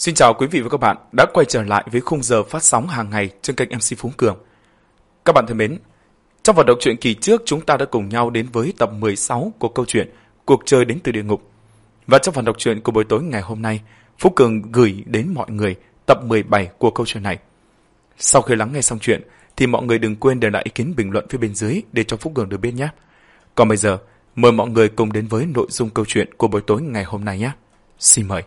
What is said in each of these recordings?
Xin chào quý vị và các bạn đã quay trở lại với khung giờ phát sóng hàng ngày trên kênh MC Phú Cường. Các bạn thân mến, trong vận động truyện kỳ trước chúng ta đã cùng nhau đến với tập 16 của câu chuyện Cuộc chơi đến từ địa ngục. Và trong phần đọc truyện của buổi tối ngày hôm nay, Phú Cường gửi đến mọi người tập 17 của câu chuyện này. Sau khi lắng nghe xong chuyện, thì mọi người đừng quên để lại ý kiến bình luận phía bên dưới để cho Phú Cường được biết nhé. Còn bây giờ, mời mọi người cùng đến với nội dung câu chuyện của buổi tối ngày hôm nay nhé. Xin mời.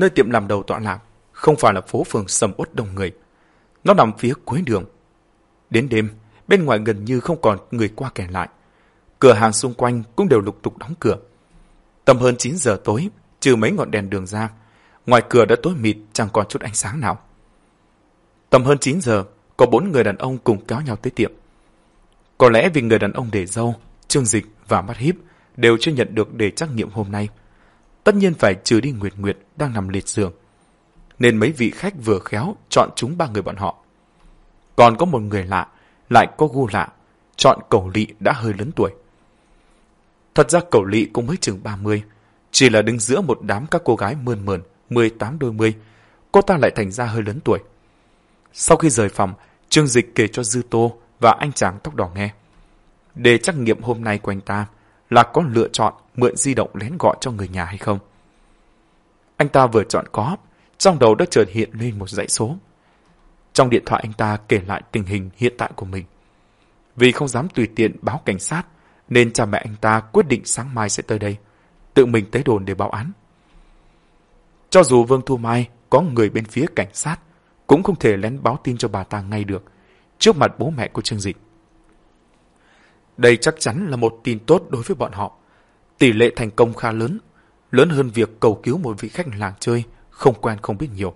Nơi tiệm làm đầu tọa lạc không phải là phố phường sầm uất đông người. Nó nằm phía cuối đường. Đến đêm, bên ngoài gần như không còn người qua kẻ lại. Cửa hàng xung quanh cũng đều lục tục đóng cửa. Tầm hơn 9 giờ tối, trừ mấy ngọn đèn đường ra, ngoài cửa đã tối mịt chẳng còn chút ánh sáng nào. Tầm hơn 9 giờ, có bốn người đàn ông cùng kéo nhau tới tiệm. Có lẽ vì người đàn ông để dâu, trương dịch và mắt híp đều chưa nhận được đề trắc nghiệm hôm nay. Tất nhiên phải trừ đi Nguyệt Nguyệt đang nằm liệt giường. Nên mấy vị khách vừa khéo chọn chúng ba người bọn họ. Còn có một người lạ, lại có gu lạ, chọn cầu lị đã hơi lớn tuổi. Thật ra cầu lị cũng mới chừng 30, chỉ là đứng giữa một đám các cô gái mơn mờn, 18 đôi mươi, cô ta lại thành ra hơi lớn tuổi. Sau khi rời phòng, Trương Dịch kể cho Dư Tô và anh chàng tóc đỏ nghe. Để trắc nghiệm hôm nay của anh ta là có lựa chọn mượn di động lén gọi cho người nhà hay không. Anh ta vừa chọn có, trong đầu đã chợt hiện lên một dãy số. Trong điện thoại anh ta kể lại tình hình hiện tại của mình. Vì không dám tùy tiện báo cảnh sát, nên cha mẹ anh ta quyết định sáng mai sẽ tới đây, tự mình tới đồn để báo án. Cho dù Vương Thu Mai có người bên phía cảnh sát, cũng không thể lén báo tin cho bà ta ngay được, trước mặt bố mẹ của Trương Dịch. Đây chắc chắn là một tin tốt đối với bọn họ. Tỷ lệ thành công khá lớn, lớn hơn việc cầu cứu một vị khách làng chơi không quen không biết nhiều.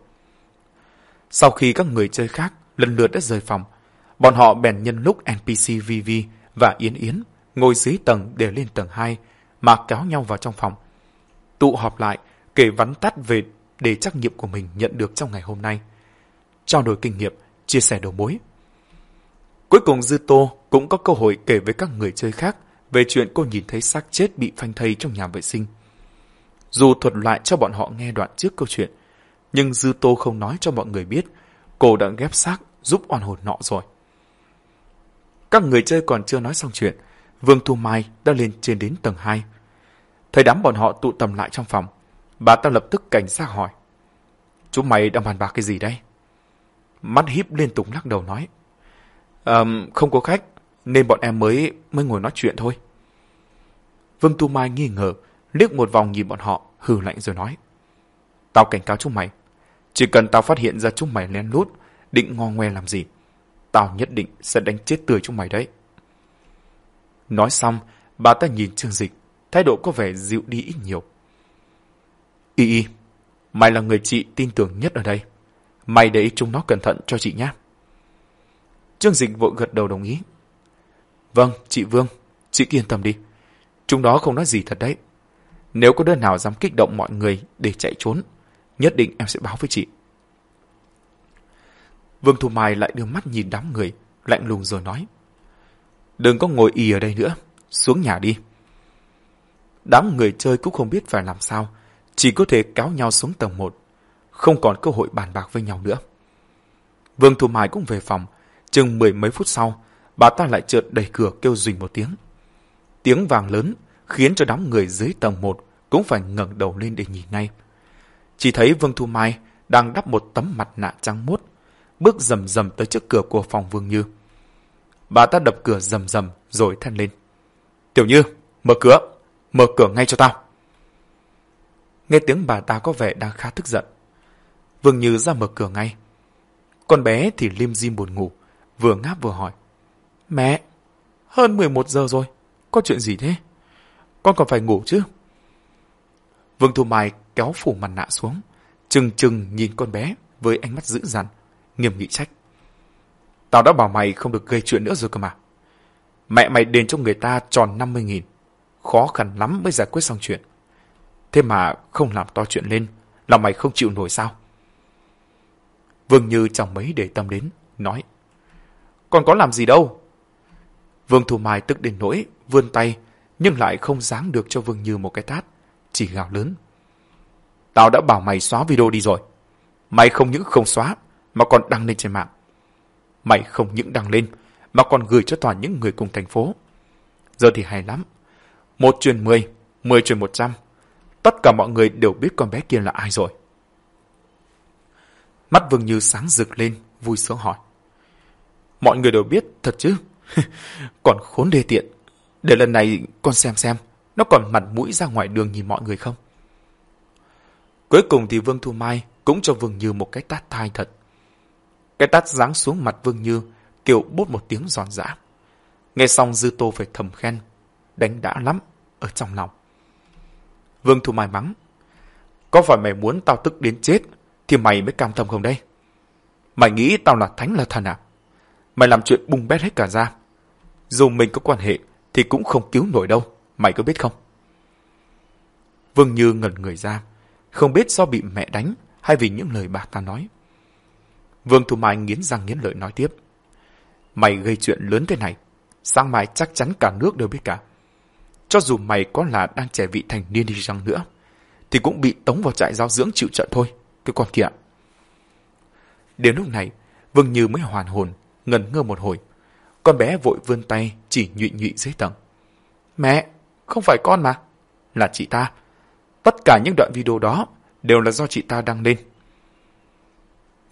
Sau khi các người chơi khác lần lượt đã rời phòng, bọn họ bèn nhân lúc NPC VV và Yến Yến ngồi dưới tầng để lên tầng 2 mà kéo nhau vào trong phòng. Tụ họp lại, kể vắn tắt về đề trắc nghiệm của mình nhận được trong ngày hôm nay. Trao đổi kinh nghiệm, chia sẻ đầu mối. Cuối cùng Dư Tô cũng có cơ hội kể với các người chơi khác về chuyện cô nhìn thấy xác chết bị phanh thây trong nhà vệ sinh. Dù thuật lại cho bọn họ nghe đoạn trước câu chuyện, nhưng Dư Tô không nói cho mọi người biết cô đã ghép xác giúp oan hồn nọ rồi. Các người chơi còn chưa nói xong chuyện, Vương Thu Mai đã lên trên đến tầng 2. Thấy đám bọn họ tụ tập lại trong phòng, bà ta lập tức cảnh giác hỏi. Chúng mày đang bàn bạc cái gì đây? Mắt híp liên tục lắc đầu nói. Um, không có khách, nên bọn em mới mới ngồi nói chuyện thôi. Vương Tu Mai nghi ngờ, liếc một vòng nhìn bọn họ, hừ lạnh rồi nói. Tao cảnh cáo chúng mày, chỉ cần tao phát hiện ra chúng mày lén lút, định ngo ngoe làm gì, tao nhất định sẽ đánh chết tươi chúng mày đấy. Nói xong, bà ta nhìn Trương Dịch, thái độ có vẻ dịu đi ít nhiều. Y y, mày là người chị tin tưởng nhất ở đây. Mày để chúng nó cẩn thận cho chị nhé. Trương Dịch vội gật đầu đồng ý. Vâng, chị Vương, chị yên tâm đi. Chúng đó không nói gì thật đấy. Nếu có đứa nào dám kích động mọi người để chạy trốn, nhất định em sẽ báo với chị. Vương Thu Mai lại đưa mắt nhìn đám người, lạnh lùng rồi nói. Đừng có ngồi y ở đây nữa, xuống nhà đi. Đám người chơi cũng không biết phải làm sao, chỉ có thể cáo nhau xuống tầng 1, không còn cơ hội bàn bạc với nhau nữa. Vương Thu Mai cũng về phòng, chừng mười mấy phút sau, bà ta lại chợt đẩy cửa kêu rình một tiếng. Tiếng vàng lớn khiến cho đám người dưới tầng 1 cũng phải ngẩng đầu lên để nhìn ngay. Chỉ thấy Vương Thu Mai đang đắp một tấm mặt nạ trắng muốt, bước rầm rầm tới trước cửa của phòng Vương Như. Bà ta đập cửa rầm rầm rồi than lên. Tiểu Như, mở cửa, mở cửa ngay cho tao. Nghe tiếng bà ta có vẻ đang khá tức giận. Vương Như ra mở cửa ngay. Con bé thì lim dim buồn ngủ, vừa ngáp vừa hỏi. Mẹ, hơn 11 giờ rồi, có chuyện gì thế? Con còn phải ngủ chứ? Vương Thu Mai kéo phủ mặt nạ xuống, chừng chừng nhìn con bé với ánh mắt dữ dằn, nghiêm nghị trách. Tao đã bảo mày không được gây chuyện nữa rồi cơ mà. Mẹ mày đền cho người ta tròn 50 nghìn. Khó khăn lắm mới giải quyết xong chuyện. Thế mà không làm to chuyện lên, là mày không chịu nổi sao? Vương Như chẳng mấy để tâm đến, nói. Còn có làm gì đâu. Vương Thu Mai tức đến nỗi, vươn tay, nhưng lại không dáng được cho Vương Như một cái tát, chỉ gào lớn. Tao đã bảo mày xóa video đi rồi. Mày không những không xóa, mà còn đăng lên trên mạng. Mày không những đăng lên, mà còn gửi cho toàn những người cùng thành phố. Giờ thì hay lắm. Một truyền mười, mười truyền một trăm. Tất cả mọi người đều biết con bé kia là ai rồi. Mắt Vương Như sáng rực lên, vui sướng hỏi. Mọi người đều biết thật chứ? còn khốn đê tiện. Để lần này con xem xem, nó còn mặt mũi ra ngoài đường nhìn mọi người không? Cuối cùng thì Vương Thu Mai cũng cho Vương Như một cái tát thai thật. Cái tát giáng xuống mặt Vương Như, kiểu bút một tiếng giòn giã. Nghe xong Dư Tô phải thầm khen, đánh đã lắm, ở trong lòng. Vương Thu Mai mắng, có phải mày muốn tao tức đến chết, thì mày mới cam tâm không đây? Mày nghĩ tao là thánh là thần à? Mày làm chuyện bung bét hết cả ra. Dù mình có quan hệ, thì cũng không cứu nổi đâu, mày có biết không? Vương Như ngẩn người ra, không biết do bị mẹ đánh hay vì những lời bà ta nói. Vương Thu Mai nghiến răng nghiến lợi nói tiếp. Mày gây chuyện lớn thế này, sáng mai chắc chắn cả nước đều biết cả. Cho dù mày có là đang trẻ vị thành niên đi răng nữa, thì cũng bị tống vào trại giáo dưỡng chịu trận thôi, cái con kia. Đến lúc này, Vương Như mới hoàn hồn, ngần ngơ một hồi. Con bé vội vươn tay chỉ nhụy nhụy dưới tầng. Mẹ, không phải con mà, là chị ta. Tất cả những đoạn video đó đều là do chị ta đăng lên.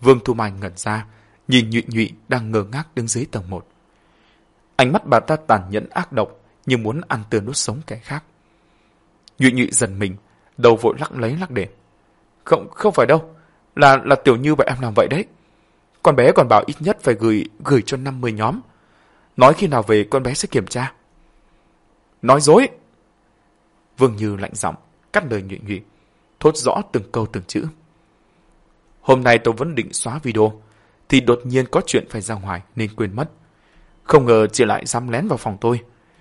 Vương Thu Mai ngẩn ra, nhìn nhụy nhụy đang ngơ ngác đứng dưới tầng một. Ánh mắt bà ta tàn nhẫn ác độc, như muốn ăn tươi nuốt sống kẻ khác. Nhụy nhụy dần mình, đầu vội lắc lấy lắc để. Không, không phải đâu, là là tiểu như vậy em làm vậy đấy. Con bé còn bảo ít nhất phải gửi gửi cho 50 nhóm. Nói khi nào về con bé sẽ kiểm tra. Nói dối. Vương Như lạnh giọng, cắt lời nhụy nhụy, thốt rõ từng câu từng chữ. Hôm nay tôi vẫn định xóa video, thì đột nhiên có chuyện phải ra ngoài nên quên mất. Không ngờ chị lại dám lén vào phòng tôi,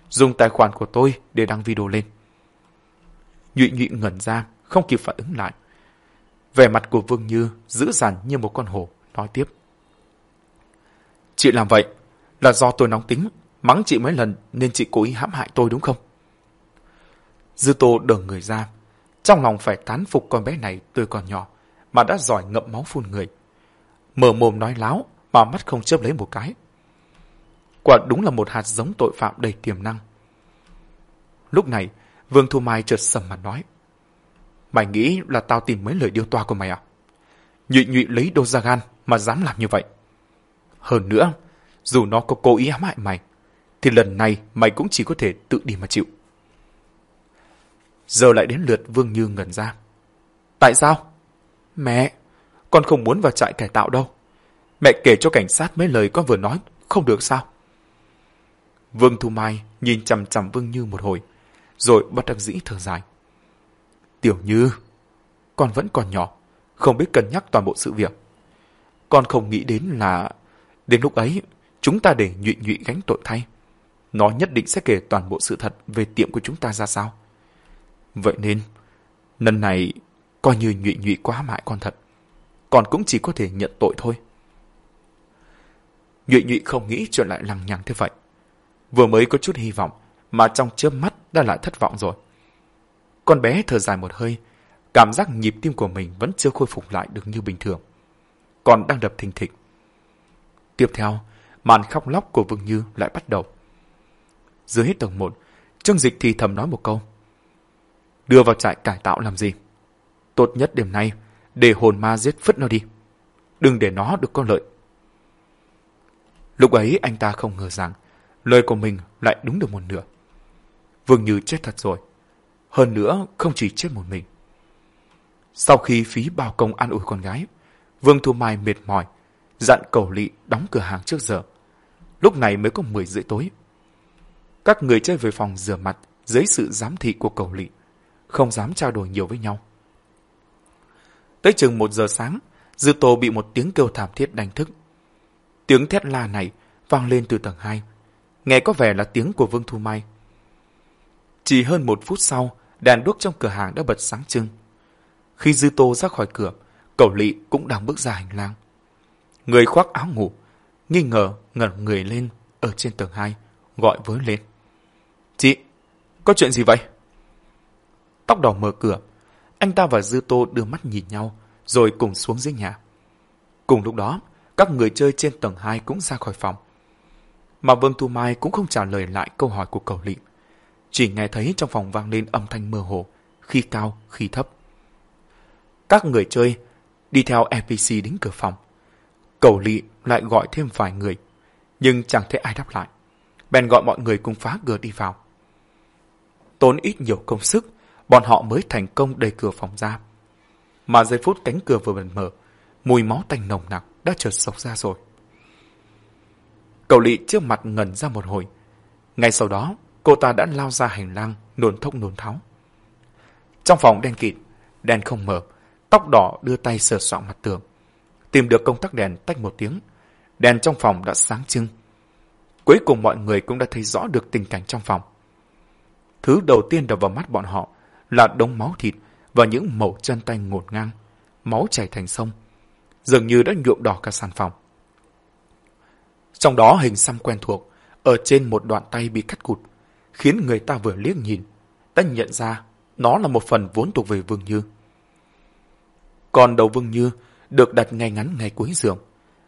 dùng tài khoản của tôi để đăng video lên. Nhụy nhụy ngẩn ra, không kịp phản ứng lại. Vẻ mặt của Vương Như dữ dằn như một con hổ, nói tiếp. Chị làm vậy là do tôi nóng tính, mắng chị mấy lần nên chị cố ý hãm hại tôi đúng không? Dư Tô đờ người ra, trong lòng phải tán phục con bé này tôi còn nhỏ, mà đã giỏi ngậm máu phun người. Mở mồm nói láo, mà mắt không chớp lấy một cái. Quả đúng là một hạt giống tội phạm đầy tiềm năng. Lúc này, Vương Thu Mai chợt sầm mặt nói. Mày nghĩ là tao tìm mấy lời điêu toa của mày à? Nhụy nhụy lấy đô ra gan mà dám làm như vậy. Hơn nữa, dù nó có cố ý ám hại mày, thì lần này mày cũng chỉ có thể tự đi mà chịu. Giờ lại đến lượt Vương Như ngẩn ra. Tại sao? Mẹ, con không muốn vào trại cải tạo đâu. Mẹ kể cho cảnh sát mấy lời con vừa nói, không được sao? Vương Thu Mai nhìn chằm chằm Vương Như một hồi, rồi bắt đắc dĩ thở dài. Tiểu Như, con vẫn còn nhỏ, không biết cân nhắc toàn bộ sự việc. Con không nghĩ đến là đến lúc ấy chúng ta để nhụy nhụy gánh tội thay. Nó nhất định sẽ kể toàn bộ sự thật về tiệm của chúng ta ra sao. Vậy nên, lần này coi như nhụy nhụy quá mại con thật. Còn cũng chỉ có thể nhận tội thôi. Nhụy nhụy không nghĩ chuyện lại lằng nhằng thế vậy. Vừa mới có chút hy vọng, mà trong chớp mắt đã lại thất vọng rồi. Con bé thở dài một hơi, cảm giác nhịp tim của mình vẫn chưa khôi phục lại được như bình thường. Còn đang đập thình thịch. Tiếp theo, màn khóc lóc của Vương Như lại bắt đầu. Dưới hết tầng 1, Trương Dịch thì thầm nói một câu. Đưa vào trại cải tạo làm gì? Tốt nhất đêm nay, để hồn ma giết phứt nó đi. Đừng để nó được có lợi. Lúc ấy anh ta không ngờ rằng lời của mình lại đúng được một nửa. Vương Như chết thật rồi. Hơn nữa, không chỉ chết một mình. Sau khi phí bao công an ủi con gái, Vương Thu Mai mệt mỏi, dặn cầu lị đóng cửa hàng trước giờ. Lúc này mới có 10 rưỡi tối. Các người chơi về phòng rửa mặt dưới sự giám thị của cầu lị, không dám trao đổi nhiều với nhau. Tới chừng một giờ sáng, Dư Tô bị một tiếng kêu thảm thiết đánh thức. Tiếng thét la này vang lên từ tầng 2. Nghe có vẻ là tiếng của Vương Thu Mai. Chỉ hơn một phút sau, đèn đuốc trong cửa hàng đã bật sáng trưng. Khi Dư Tô ra khỏi cửa, Cẩu Lị cũng đang bước ra hành lang. Người khoác áo ngủ, nghi ngờ ngẩng người lên ở trên tầng 2, gọi với lên. Chị, có chuyện gì vậy? Tóc đỏ mở cửa. Anh ta và Dư Tô đưa mắt nhìn nhau, rồi cùng xuống dưới nhà. Cùng lúc đó, các người chơi trên tầng 2 cũng ra khỏi phòng. Mà Vương Tu Mai cũng không trả lời lại câu hỏi của cầu lị. Chỉ nghe thấy trong phòng vang lên âm thanh mơ hồ, khi cao, khi thấp. Các người chơi đi theo NPC đến cửa phòng. Cầu lị lại gọi thêm vài người, nhưng chẳng thấy ai đáp lại. Bèn gọi mọi người cùng phá cửa đi vào. Tốn ít nhiều công sức, bọn họ mới thành công đẩy cửa phòng ra. Mà giây phút cánh cửa vừa bật mở, mùi máu tanh nồng nặc đã chợt sộc ra rồi. Cậu lị trước mặt ngẩn ra một hồi. Ngay sau đó, cô ta đã lao ra hành lang, nôn thốc nôn tháo. Trong phòng đen kịt, đèn không mở, tóc đỏ đưa tay sờ soạn mặt tường. Tìm được công tắc đèn tách một tiếng, đèn trong phòng đã sáng trưng. Cuối cùng mọi người cũng đã thấy rõ được tình cảnh trong phòng. Thứ đầu tiên đập vào mắt bọn họ là đống máu thịt và những mẩu chân tay ngột ngang, máu chảy thành sông, dường như đã nhuộm đỏ cả sàn phòng. Trong đó hình xăm quen thuộc, ở trên một đoạn tay bị cắt cụt, khiến người ta vừa liếc nhìn, đã nhận ra nó là một phần vốn thuộc về Vương Như. Còn đầu Vương Như được đặt ngay ngắn ngay cuối giường,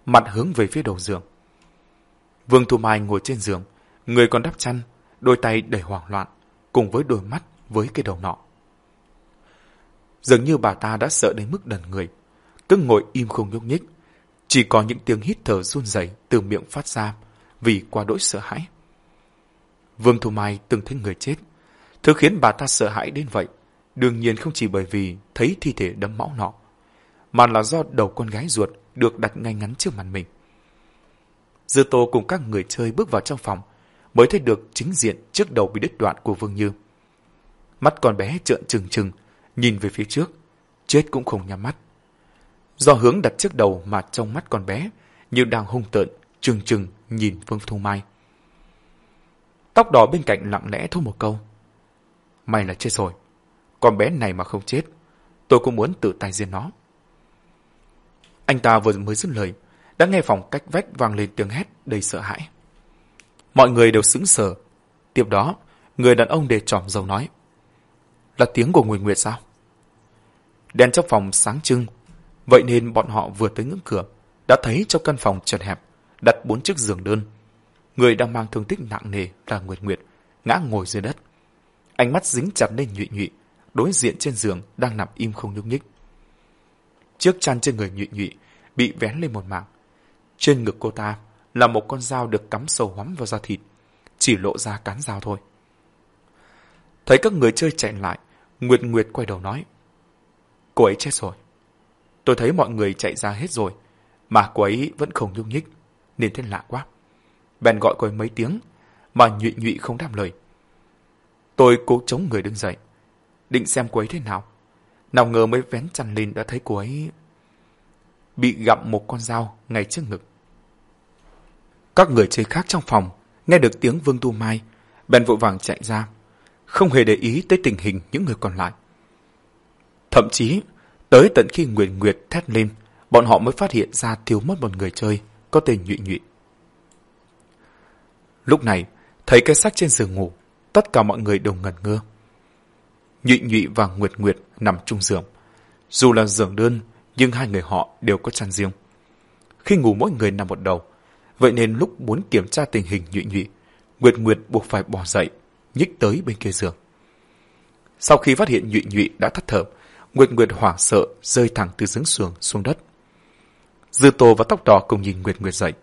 mặt hướng về phía đầu giường. Vương Thu Mai ngồi trên giường, người còn đắp chăn, đôi tay đầy hoảng loạn, cùng với đôi mắt với cái đầu nọ. Dường như bà ta đã sợ đến mức đần người, cứ ngồi im không nhúc nhích, chỉ có những tiếng hít thở run rẩy từ miệng phát ra vì quá đỗi sợ hãi. Vương Thu Mai từng thấy người chết. Thứ khiến bà ta sợ hãi đến vậy, đương nhiên không chỉ bởi vì thấy thi thể đấm máu nọ, mà là do đầu con gái ruột được đặt ngay ngắn trước mặt mình. Dư Tô cùng các người chơi bước vào trong phòng, mới thấy được chính diện trước đầu bị đứt đoạn của Vương Như. Mắt con bé trợn trừng trừng, nhìn về phía trước, chết cũng không nhắm mắt. Do hướng đặt trước đầu mà trong mắt con bé như đang hung tợn, trừng trừng nhìn Vương Thu Mai. Tóc đỏ bên cạnh lặng lẽ thốt một câu. May là chết rồi. Con bé này mà không chết, tôi cũng muốn tự tay giết nó. Anh ta vừa mới dứt lời, đã nghe phòng cách vách vang lên tiếng hét đầy sợ hãi. Mọi người đều sững sờ. Tiếp đó, người đàn ông để trỏm dầu nói. Là tiếng của Nguyệt Nguyệt sao? Đèn trong phòng sáng trưng, vậy nên bọn họ vừa tới ngưỡng cửa, đã thấy trong căn phòng chật hẹp, đặt bốn chiếc giường đơn. Người đang mang thương tích nặng nề là Nguyệt Nguyệt, ngã ngồi dưới đất. Ánh mắt dính chặt lên nhụy nhụy, đối diện trên giường đang nằm im không nhúc nhích. Chiếc chăn trên người nhụy nhụy bị vén lên một mảng. Trên ngực cô ta là một con dao được cắm sâu hoắm vào da thịt, chỉ lộ ra cán dao thôi. Thấy các người chơi chạy lại, Nguyệt Nguyệt quay đầu nói. Cô ấy chết rồi. Tôi thấy mọi người chạy ra hết rồi, mà cô ấy vẫn không nhúc nhích, nên thế lạ quá. Bèn gọi cô ấy mấy tiếng, mà nhụy nhụy không đáp lời. Tôi cố chống người đứng dậy, định xem cô ấy thế nào. Nào ngờ mới vén chăn lên đã thấy cô ấy bị gặm một con dao ngay trước ngực. Các người chơi khác trong phòng nghe được tiếng Vương Tu Mai, bèn vội vàng chạy ra, không hề để ý tới tình hình những người còn lại. Thậm chí, tới tận khi Nguyệt Nguyệt thét lên, bọn họ mới phát hiện ra thiếu mất một người chơi có tên Nhụy Nhụy. Lúc này, thấy cái xác trên giường ngủ, tất cả mọi người đều ngẩn ngơ. Nhụy Nhụy và Nguyệt Nguyệt nằm chung giường. Dù là giường đơn, nhưng hai người họ đều có chăn riêng. Khi ngủ mỗi người nằm một đầu, vậy nên lúc muốn kiểm tra tình hình Nhụy Nhụy, Nguyệt Nguyệt buộc phải bỏ dậy, nhích tới bên kia giường. Sau khi phát hiện Nhụy Nhụy đã thất thở, Nguyệt Nguyệt hoảng sợ rơi thẳng từ giếng xuồng xuống đất. Dư Tô và tóc đỏ cùng nhìn Nguyệt Nguyệt dậy.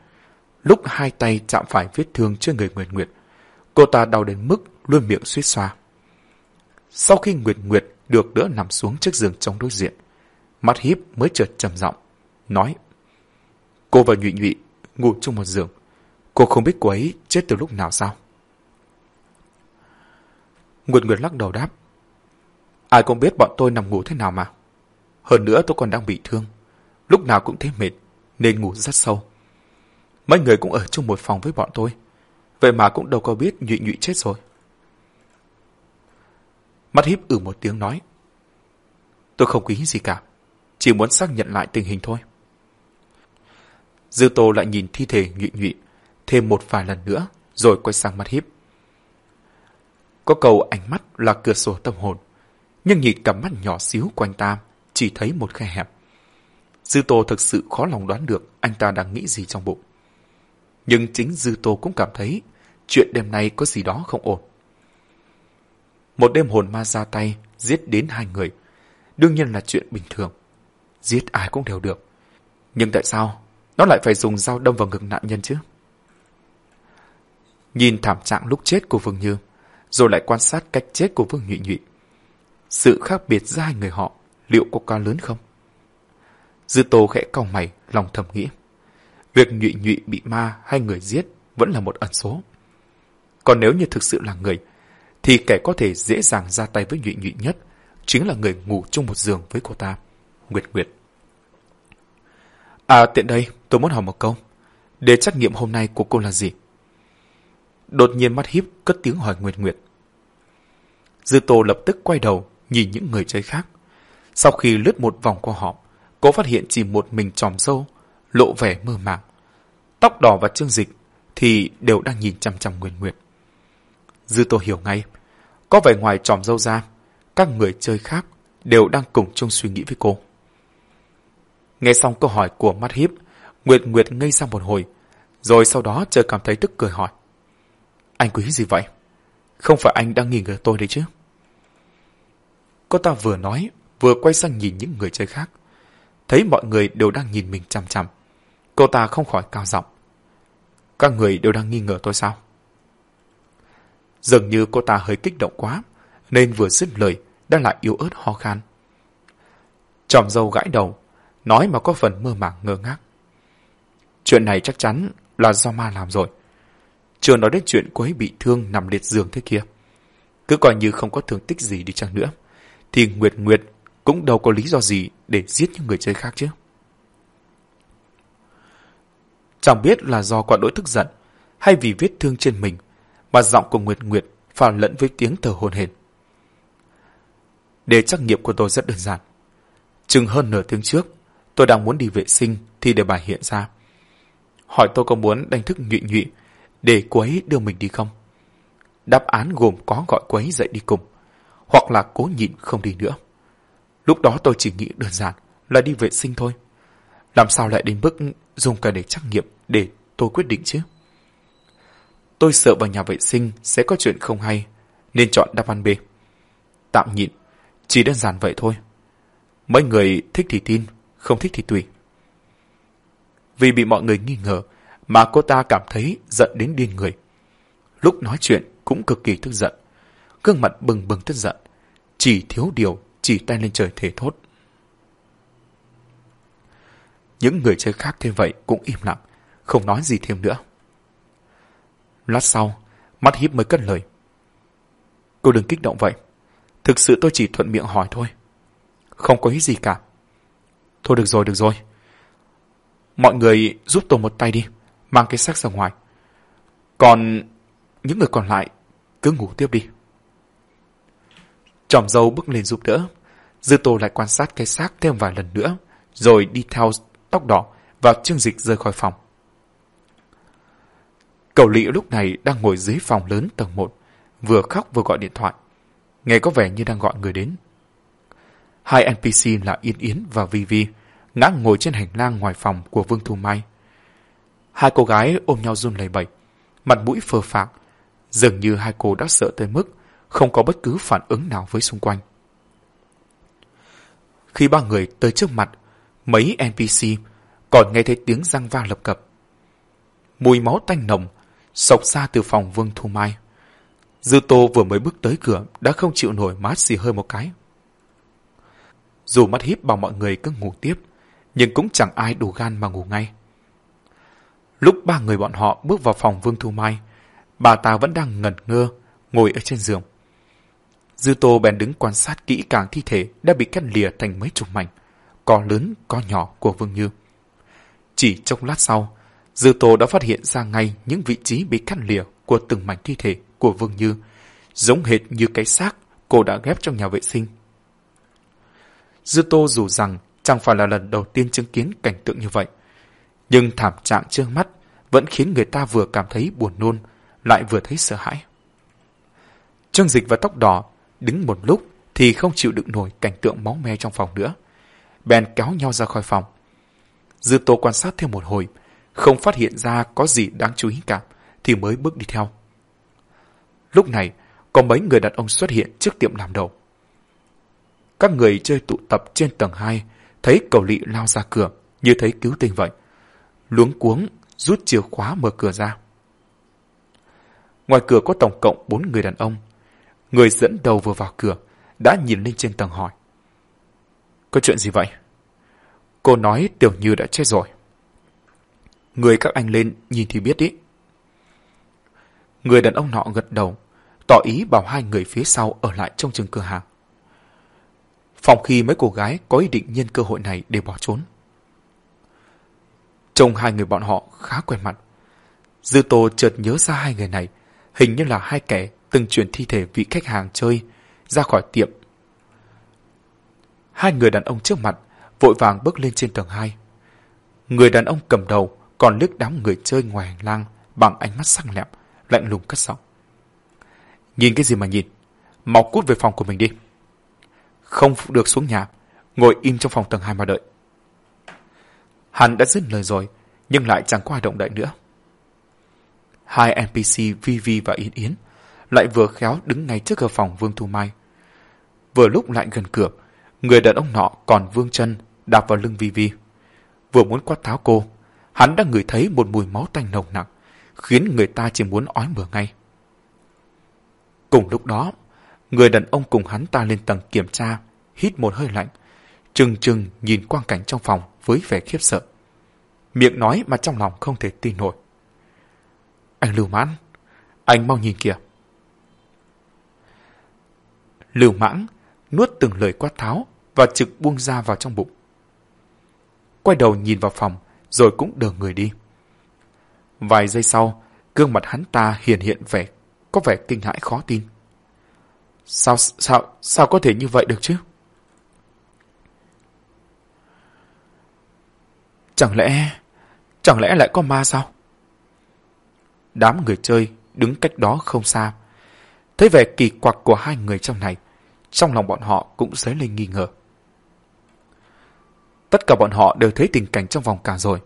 Lúc hai tay chạm phải vết thương trên người Nguyệt Nguyệt, cô ta đau đến mức luôn miệng suýt xoa. Sau khi Nguyệt Nguyệt được đỡ nằm xuống trước giường trong đối diện, mắt híp mới chợt trầm giọng nói: "Cô và Nhụy Nhụy ngủ chung một giường, cô không biết cô ấy chết từ lúc nào sao?" Nguyệt Nguyệt lắc đầu đáp: "Ai cũng biết bọn tôi nằm ngủ thế nào mà. Hơn nữa tôi còn đang bị thương, lúc nào cũng thấy mệt nên ngủ rất sâu. Mấy người cũng ở chung một phòng với bọn tôi, vậy mà cũng đâu có biết Nhụy Nhụy chết rồi." Mắt híp ừ một tiếng nói. Tôi không quý gì cả, chỉ muốn xác nhận lại tình hình thôi. Dư Tô lại nhìn thi thể nhụy nhụy, thêm một vài lần nữa, rồi quay sang mắt híp. Có cầu ánh mắt là cửa sổ tâm hồn, nhưng nhìn cặp mắt nhỏ xíu quanh ta chỉ thấy một khe hẹp. Dư Tô thực sự khó lòng đoán được anh ta đang nghĩ gì trong bụng. Nhưng chính Dư Tô cũng cảm thấy chuyện đêm nay có gì đó không ổn. Một đêm hồn ma ra tay, giết đến hai người. Đương nhiên là chuyện bình thường. Giết ai cũng đều được. Nhưng tại sao nó lại phải dùng dao đâm vào ngực nạn nhân chứ? Nhìn thảm trạng lúc chết của Vương Như, rồi lại quan sát cách chết của Vương Nhụy Nhụy. Sự khác biệt giữa hai người họ liệu có cao lớn không? Dư Tô khẽ cau mày, lòng thầm nghĩ. Việc Nhụy Nhụy bị ma hay người giết vẫn là một ẩn số. Còn nếu như thực sự là người, thì kẻ có thể dễ dàng ra tay với Nhụy Nhụy nhất chính là người ngủ chung một giường với cô ta, Nguyệt Nguyệt. À, tiện đây, tôi muốn hỏi một câu. Đề trắc nghiệm hôm nay của cô là gì? Đột nhiên mắt híp cất tiếng hỏi Nguyệt Nguyệt. Dư Tô lập tức quay đầu, nhìn những người chơi khác. Sau khi lướt một vòng qua họ, cô phát hiện chỉ một mình tròm sâu lộ vẻ mơ màng. Tóc đỏ và trương dịch thì đều đang nhìn chăm chăm Nguyệt Nguyệt. Dư Tô hiểu ngay, có vẻ ngoài tròm dâu ra, các người chơi khác đều đang cùng chung suy nghĩ với cô. Nghe xong câu hỏi của mắt hiếp, Nguyệt Nguyệt ngây sang một hồi, rồi sau đó chợt cảm thấy tức cười hỏi. Anh quý gì vậy? Không phải anh đang nghi ngờ tôi đấy chứ? Cô ta vừa nói, vừa quay sang nhìn những người chơi khác. Thấy mọi người đều đang nhìn mình chằm chằm. Cô ta không khỏi cao giọng. Các người đều đang nghi ngờ tôi sao? Dường như cô ta hơi kích động quá, nên vừa dứt lời, đã lại yếu ớt ho khan. Chòm dâu gãi đầu, nói mà có phần mơ màng ngơ ngác. Chuyện này chắc chắn là do ma làm rồi. Chưa nói đến chuyện cô ấy bị thương nằm liệt giường thế kia. Cứ coi như không có thương tích gì đi chăng nữa, thì Nguyệt Nguyệt cũng đâu có lý do gì để giết những người chơi khác chứ. Chẳng biết là do quả đối tức giận, hay vì vết thương trên mình, mà giọng của Nguyệt Nguyệt pha lẫn với tiếng thở hồn hển. Đề trắc nghiệm của tôi rất đơn giản. Chừng hơn nửa tiếng trước, tôi đang muốn đi vệ sinh thì để bài hiện ra. Hỏi tôi có muốn đánh thức nhụy nhụy để cô ấy đưa mình đi không? Đáp án gồm có gọi cô ấy dậy đi cùng, hoặc là cố nhịn không đi nữa. Lúc đó tôi chỉ nghĩ đơn giản là đi vệ sinh thôi. Làm sao lại đến mức dùng cả để trắc nghiệm để tôi quyết định chứ? Tôi sợ vào nhà vệ sinh sẽ có chuyện không hay, nên chọn đáp án B. Tạm nhịn, chỉ đơn giản vậy thôi. Mấy người thích thì tin, không thích thì tùy. Vì bị mọi người nghi ngờ mà cô ta cảm thấy giận đến điên người. Lúc nói chuyện cũng cực kỳ tức giận. Gương mặt bừng bừng tức giận. Chỉ thiếu điều chỉ tay lên trời thể thốt. Những người chơi khác thêm vậy cũng im lặng, không nói gì thêm nữa. Lát sau, mắt híp mới cất lời. Cô đừng kích động vậy. Thực sự tôi chỉ thuận miệng hỏi thôi. Không có ý gì cả. Thôi được rồi, được rồi. Mọi người giúp tôi một tay đi, mang cái xác ra ngoài. Còn những người còn lại cứ ngủ tiếp đi. Tròm dâu bước lên giúp đỡ. Dư tô lại quan sát cái xác thêm vài lần nữa, rồi đi theo tóc đỏ và trương dịch rời khỏi phòng. Cầu lị lúc này đang ngồi dưới phòng lớn tầng 1, vừa khóc vừa gọi điện thoại. Nghe có vẻ như đang gọi người đến. Hai NPC là Yên Yến và Vi Vi ngã ngồi trên hành lang ngoài phòng của Vương Thu Mai. Hai cô gái ôm nhau run lẩy bẩy, mặt mũi phờ phạc, dường như hai cô đã sợ tới mức không có bất cứ phản ứng nào với xung quanh. Khi ba người tới trước mặt, mấy NPC còn nghe thấy tiếng răng va lập cập. Mùi máu tanh nồng sộc ra từ phòng Vương Thu Mai. Dư Tô vừa mới bước tới cửa đã không chịu nổi mát xì hơi một cái. Dù mắt híp bảo mọi người cứ ngủ tiếp, nhưng cũng chẳng ai đủ gan mà ngủ ngay. Lúc ba người bọn họ bước vào phòng Vương Thu Mai, bà ta vẫn đang ngẩn ngơ, ngồi ở trên giường. Dư Tô bèn đứng quan sát kỹ càng thi thể đã bị cắt lìa thành mấy chục mảnh, có lớn có nhỏ của Vương Như. Chỉ trong lát sau, Dư Tô đã phát hiện ra ngay những vị trí bị cắt lìa của từng mảnh thi thể của Vương Như, giống hệt như cái xác cô đã ghép trong nhà vệ sinh. Dư Tô dù rằng chẳng phải là lần đầu tiên chứng kiến cảnh tượng như vậy, nhưng thảm trạng trước mắt vẫn khiến người ta vừa cảm thấy buồn nôn, lại vừa thấy sợ hãi. Trương Dịch và tóc đỏ đứng một lúc thì không chịu đựng nổi cảnh tượng máu me trong phòng nữa. Bèn kéo nhau ra khỏi phòng. Dư Tô quan sát thêm một hồi, không phát hiện ra có gì đáng chú ý cả, thì mới bước đi theo. Lúc này, có mấy người đàn ông xuất hiện trước tiệm làm đầu. Các người chơi tụ tập trên tầng 2 thấy cầu lị lao ra cửa như thấy cứu tinh vậy. Luống cuống rút chìa khóa mở cửa ra. Ngoài cửa có tổng cộng bốn người đàn ông. Người dẫn đầu vừa vào cửa đã nhìn lên trên tầng hỏi. Có chuyện gì vậy? Cô nói Tiểu Như đã chết rồi. Người các anh lên nhìn thì biết ý. Người đàn ông nọ gật đầu, tỏ ý bảo hai người phía sau ở lại trong trường cửa hàng. Phòng khi mấy cô gái có ý định nhân cơ hội này để bỏ trốn. Trông hai người bọn họ khá quen mặt. Dư Tô chợt nhớ ra hai người này, hình như là hai kẻ từng chuyển thi thể vị khách hàng chơi ra khỏi tiệm. Hai người đàn ông trước mặt vội vàng bước lên trên tầng 2. Người đàn ông cầm đầu còn liếc đám người chơi ngoài hành lang bằng ánh mắt sắc lẹm, lạnh lùng cất giọng. Nhìn cái gì mà nhìn? Mau cút về phòng của mình đi. Không được xuống nhà, ngồi im trong phòng tầng 2 mà đợi. Hắn đã dứt lời rồi, nhưng lại chẳng có ai động đậy nữa. Hai NPC Vivi và Yến Yến lại vừa khéo đứng ngay trước cửa phòng Vương Thu Mai. Vừa lúc lại gần cửa, người đàn ông nọ còn vương chân đạp vào lưng Vivi. Vừa muốn quát tháo cô, hắn đã ngửi thấy một mùi máu tanh nồng nặc, khiến người ta chỉ muốn ói mửa ngay. Cùng lúc đó, người đàn ông cùng hắn ta lên tầng kiểm tra, hít một hơi lạnh, trừng trừng nhìn quang cảnh trong phòng với vẻ khiếp sợ. Miệng nói mà trong lòng không thể tin nổi. Anh Lưu Mãn, anh mau nhìn kìa. Lưu mãn nuốt từng lời quát tháo và trực buông ra vào trong bụng. Quay đầu nhìn vào phòng, rồi cũng đờ người đi. Vài giây sau, gương mặt hắn ta hiện hiện vẻ, có vẻ kinh hãi khó tin. Sao, sao, sao có thể như vậy được chứ? Chẳng lẽ, chẳng lẽ lại có ma sao? Đám người chơi đứng cách đó không xa. Thấy vẻ kỳ quặc của hai người trong này, trong lòng bọn họ cũng dấy lên nghi ngờ. Tất cả bọn họ đều thấy tình cảnh trong vòng cả rồi.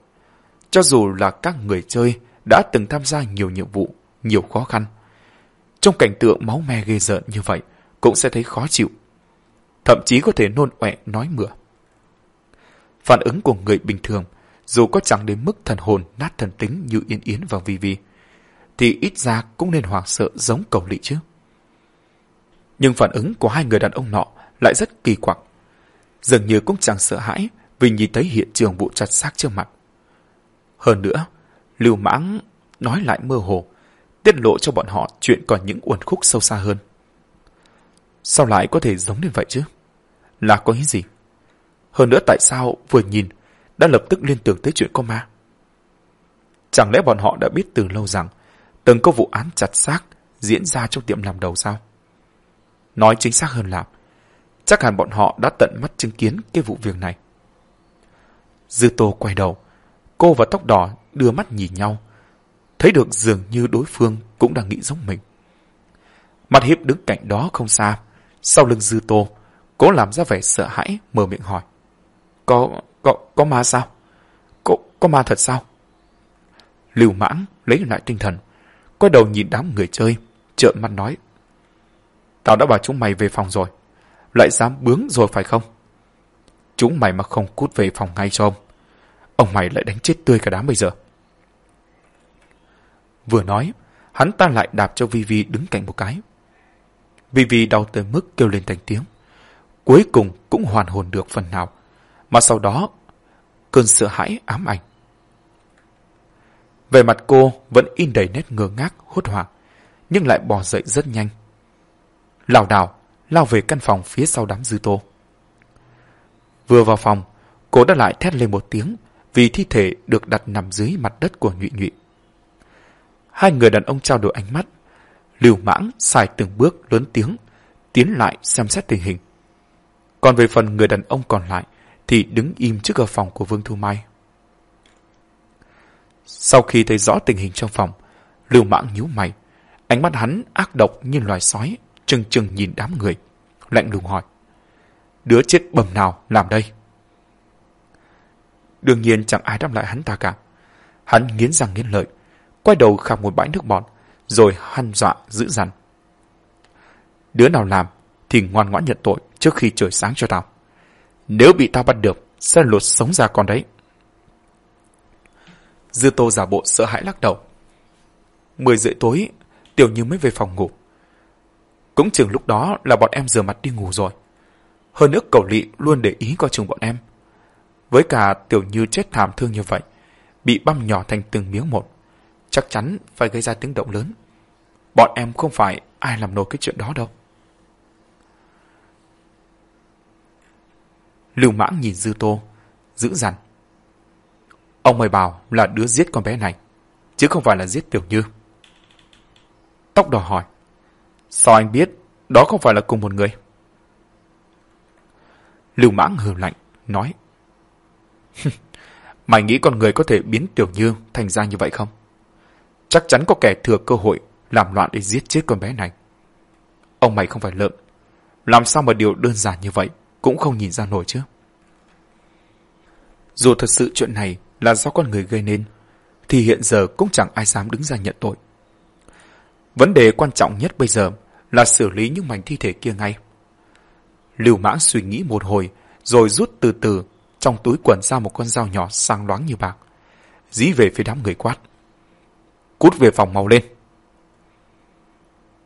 Cho dù là các người chơi đã từng tham gia nhiều nhiệm vụ, nhiều khó khăn. Trong cảnh tượng máu me ghê rợn như vậy, cũng sẽ thấy khó chịu. Thậm chí có thể nôn ọe nói mửa. Phản ứng của người bình thường, dù có chẳng đến mức thần hồn nát thần tính như Yên Yến và Vi Vi, thì ít ra cũng nên hoảng sợ giống cầu lị chứ. Nhưng phản ứng của hai người đàn ông nọ lại rất kỳ quặc. Dường như cũng chẳng sợ hãi vì nhìn thấy hiện trường vụ chặt xác trước mặt. Hơn nữa, Lưu Mãng nói lại mơ hồ, tiết lộ cho bọn họ chuyện còn những uẩn khúc sâu xa hơn. Sao lại có thể giống như vậy chứ? Là có ý gì? Hơn nữa tại sao vừa nhìn đã lập tức liên tưởng tới chuyện có ma? Chẳng lẽ bọn họ đã biết từ lâu rằng từng có vụ án chặt xác diễn ra trong tiệm làm đầu sao? Nói chính xác hơn là chắc hẳn bọn họ đã tận mắt chứng kiến cái vụ việc này. Dư Tô quay đầu, cô và tóc đỏ đưa mắt nhìn nhau, thấy được dường như đối phương cũng đang nghĩ giống mình. Mặt hiếp đứng cạnh đó không xa, sau lưng Dư Tô, cố làm ra vẻ sợ hãi, mở miệng hỏi. Có, có, có ma sao? Có, có ma thật sao? Lưu mãn lấy lại tinh thần, quay đầu nhìn đám người chơi, trợn mắt nói. Tao đã bảo chúng mày về phòng rồi, lại dám bướng rồi phải không? Chúng mày mà không cút về phòng ngay cho ông. Ông mày lại đánh chết tươi cả đám bây giờ. Vừa nói, hắn ta lại đạp cho Vi Vi đứng cạnh một cái. Vi Vi đau tới mức kêu lên thành tiếng. Cuối cùng cũng hoàn hồn được phần nào, mà sau đó cơn sợ hãi ám ảnh. Về mặt cô vẫn in đầy nét ngơ ngác, hốt hoảng, nhưng lại bò dậy rất nhanh. Lào đảo, lao về căn phòng phía sau đám dư tô. Vừa vào phòng, cô đã lại thét lên một tiếng vì thi thể được đặt nằm dưới mặt đất của nhụy nhụy. Hai người đàn ông trao đổi ánh mắt. Liều mãng xài từng bước lớn tiếng, tiến lại xem xét tình hình. Còn về phần người đàn ông còn lại thì đứng im trước cửa phòng của Vương Thu Mai. Sau khi thấy rõ tình hình trong phòng, Lưu Mãng nhíu mày, ánh mắt hắn ác độc như loài sói, trừng trừng nhìn đám người, lạnh lùng hỏi. Đứa chết bầm nào làm đây? Đương nhiên chẳng ai đáp lại hắn ta cả. Hắn nghiến răng nghiến lợi, quay đầu khạc một bãi nước bọt, rồi hăn dọa dữ dằn. Đứa nào làm thì ngoan ngoãn nhận tội trước khi trời sáng cho tao. Nếu bị tao bắt được, sẽ lột sống ra con đấy. Dư tô giả bộ sợ hãi lắc đầu. Mười rưỡi tối, Tiểu Như mới về phòng ngủ. Cũng chừng lúc đó là bọn em rửa mặt đi ngủ rồi. Hơn nữa cậu lị luôn để ý coi chừng bọn em. Với cả Tiểu Như chết thảm thương như vậy, bị băm nhỏ thành từng miếng một, chắc chắn phải gây ra tiếng động lớn. Bọn em không phải ai làm nổi cái chuyện đó đâu. Lưu mãng nhìn Dư Tô, giữ dằn. Ông mời bảo là đứa giết con bé này, chứ không phải là giết Tiểu Như. Tóc đỏ hỏi, sao anh biết đó không phải là cùng một người? Lưu mãng hừ lạnh, nói, Mày nghĩ con người có thể biến Tiểu Như thành ra như vậy không? Chắc chắn có kẻ thừa cơ hội làm loạn để giết chết con bé này. Ông mày không phải lợn. Làm sao mà điều đơn giản như vậy cũng không nhìn ra nổi chứ? Dù thật sự chuyện này là do con người gây nên, thì hiện giờ cũng chẳng ai dám đứng ra nhận tội. Vấn đề quan trọng nhất bây giờ là xử lý những mảnh thi thể kia ngay. Lưu mãng suy nghĩ một hồi, rồi rút từ từ trong túi quần ra một con dao nhỏ sang loáng như bạc, dí về phía đám người quát. Cút về phòng mau lên.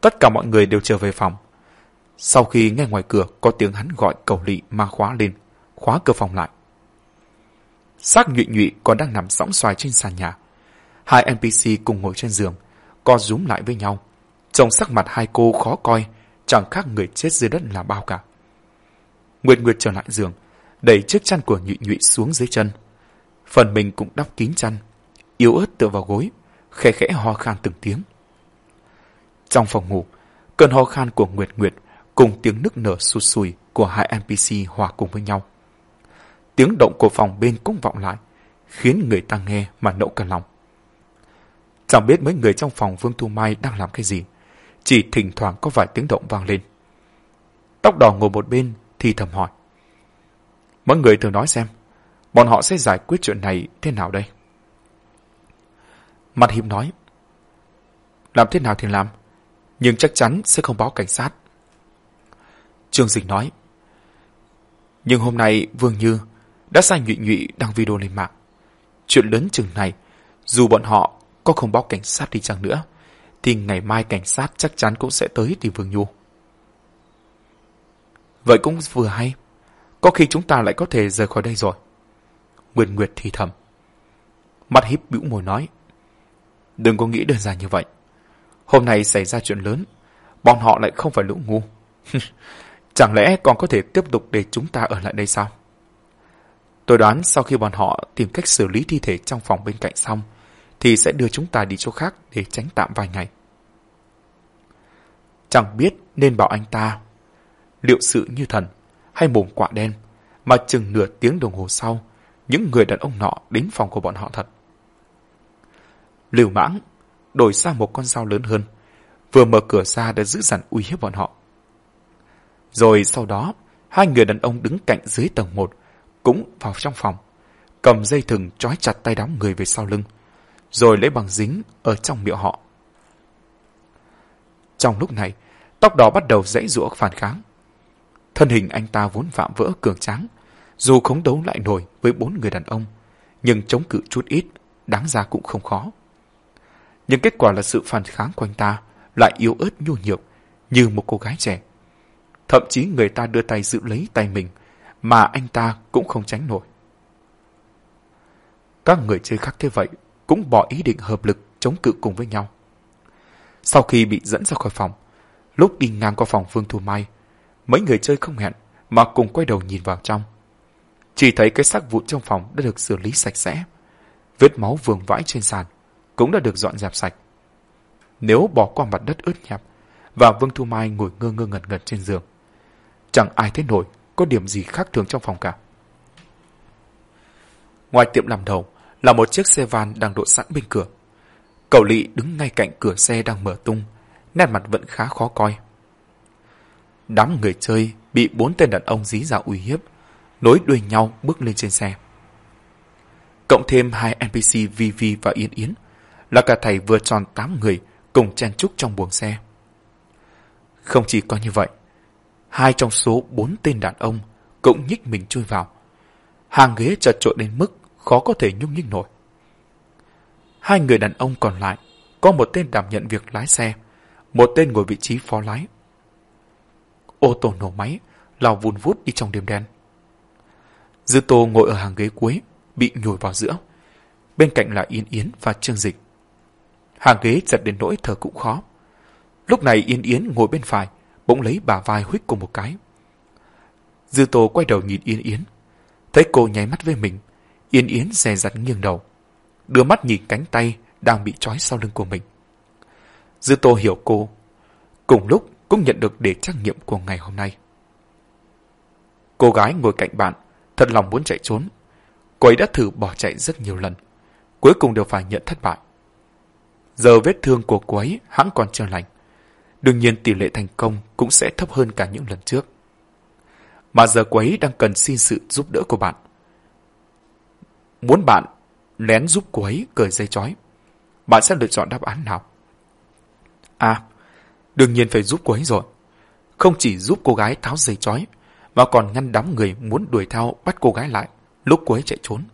Tất cả mọi người đều trở về phòng. Sau khi nghe ngoài cửa có tiếng hắn gọi cầu lị ma khóa lên, khóa cửa phòng lại. Xác nhụy nhụy còn đang nằm sóng xoài trên sàn nhà. Hai NPC cùng ngồi trên giường, co rúm lại với nhau. Trông sắc mặt hai cô khó coi, chẳng khác người chết dưới đất là bao cả. Nguyệt Nguyệt trở lại giường, đẩy chiếc chăn của nhụy nhụy xuống dưới chân. Phần mình cũng đắp kín chăn, yếu ớt tựa vào gối, khẽ khẽ ho khan từng tiếng. Trong phòng ngủ, cơn ho khan của Nguyệt Nguyệt cùng tiếng nức nở sụt sùi của hai NPC hòa cùng với nhau. Tiếng động của phòng bên cũng vọng lại, khiến người ta nghe mà nỗ cả lòng. Chẳng biết mấy người trong phòng Vương Thu Mai đang làm cái gì, chỉ thỉnh thoảng có vài tiếng động vang lên. Tóc đỏ ngồi một bên thì thầm hỏi. Mọi người thử nói xem, bọn họ sẽ giải quyết chuyện này thế nào đây? Mặt hiểm nói, làm thế nào thì làm, nhưng chắc chắn sẽ không báo cảnh sát. Trương Dịch nói, nhưng hôm nay Vương Như đã sai nhụy nhụy đăng video lên mạng. Chuyện lớn chừng này, dù bọn họ có không báo cảnh sát đi chăng nữa, thì ngày mai cảnh sát chắc chắn cũng sẽ tới tìm Vương Nhu. Vậy cũng vừa hay. Có khi chúng ta lại có thể rời khỏi đây rồi. Nguyệt Nguyệt thì thầm. Mắt híp bĩu môi nói. Đừng có nghĩ đơn giản như vậy. Hôm nay xảy ra chuyện lớn, bọn họ lại không phải lũ ngu. Chẳng lẽ còn có thể tiếp tục để chúng ta ở lại đây sao? Tôi đoán sau khi bọn họ tìm cách xử lý thi thể trong phòng bên cạnh xong, thì sẽ đưa chúng ta đi chỗ khác để tránh tạm vài ngày. Chẳng biết nên bảo anh ta liệu sự như thần hay mồm quạ đen, mà chừng nửa tiếng đồng hồ sau, những người đàn ông nọ đến phòng của bọn họ thật. Lưu mãng đổi sang một con dao lớn hơn, vừa mở cửa ra đã giữ dằn uy hiếp bọn họ. Rồi sau đó, hai người đàn ông đứng cạnh dưới tầng một cũng vào trong phòng, cầm dây thừng trói chặt tay đám người về sau lưng, rồi lấy bằng dính ở trong miệng họ. Trong lúc này, tóc đỏ bắt đầu dãy rũa phản kháng. Thân hình anh ta vốn vạm vỡ cường tráng, dù không đấu lại nổi với bốn người đàn ông, nhưng chống cự chút ít, đáng ra cũng không khó. Nhưng kết quả là sự phản kháng của anh ta lại yếu ớt nhu nhược như một cô gái trẻ. Thậm chí người ta đưa tay giữ lấy tay mình, mà anh ta cũng không tránh nổi. Các người chơi khác thế vậy cũng bỏ ý định hợp lực chống cự cùng với nhau. Sau khi bị dẫn ra khỏi phòng, lúc đi ngang qua phòng Vương Thu Mai, mấy người chơi không hẹn mà cùng quay đầu nhìn vào trong. Chỉ thấy cái xác vụn trong phòng đã được xử lý sạch sẽ. Vết máu vương vãi trên sàn cũng đã được dọn dẹp sạch. Nếu bỏ qua mặt đất ướt nhẹp và Vương Thu Mai ngồi ngơ ngơ ngẩn ngẩn trên giường, chẳng ai thấy nổi có điểm gì khác thường trong phòng cả. Ngoài tiệm làm đầu là một chiếc xe van đang đỗ sẵn bên cửa. Cậu Lị đứng ngay cạnh cửa xe đang mở tung, nét mặt vẫn khá khó coi đám người chơi bị bốn tên đàn ông dí dạo uy hiếp, nối đuôi nhau bước lên trên xe. Cộng thêm hai NPC VV và Yên Yến, là cả thầy vừa tròn 8 người cùng chen chúc trong buồng xe. Không chỉ có như vậy, hai trong số bốn tên đàn ông cũng nhích mình chui vào. Hàng ghế chật trội đến mức khó có thể nhúc nhích nổi. Hai người đàn ông còn lại, có một tên đảm nhận việc lái xe, một tên ngồi vị trí phó lái. Ô tô nổ máy, lao vun vút đi trong đêm đen. Dư Tô ngồi ở hàng ghế cuối, bị nhồi vào giữa. Bên cạnh là Yên Yến và Trương Dịch. Hàng ghế giật đến nỗi thở cũng khó. Lúc này Yên Yến ngồi bên phải, bỗng lấy bà vai huých cô một cái. Dư Tô quay đầu nhìn Yên Yến. Thấy cô nháy mắt với mình, Yên Yến dè dặt nghiêng đầu. Đưa mắt nhìn cánh tay đang bị trói sau lưng của mình. Dư Tô hiểu cô. Cùng lúc cũng nhận được đề trắc nghiệm của ngày hôm nay. Cô gái ngồi cạnh bạn, thật lòng muốn chạy trốn. Cô ấy đã thử bỏ chạy rất nhiều lần. Cuối cùng đều phải nhận thất bại. Giờ vết thương của cô ấy hãng còn chưa lành. Đương nhiên tỷ lệ thành công cũng sẽ thấp hơn cả những lần trước. Mà giờ cô ấy đang cần xin sự giúp đỡ của bạn. Muốn bạn lén giúp cô ấy cởi dây chói, bạn sẽ lựa chọn đáp án nào? À, đương nhiên phải giúp cô ấy rồi. Không chỉ giúp cô gái tháo dây chói, mà còn ngăn đám người muốn đuổi theo bắt cô gái lại lúc cô ấy chạy trốn.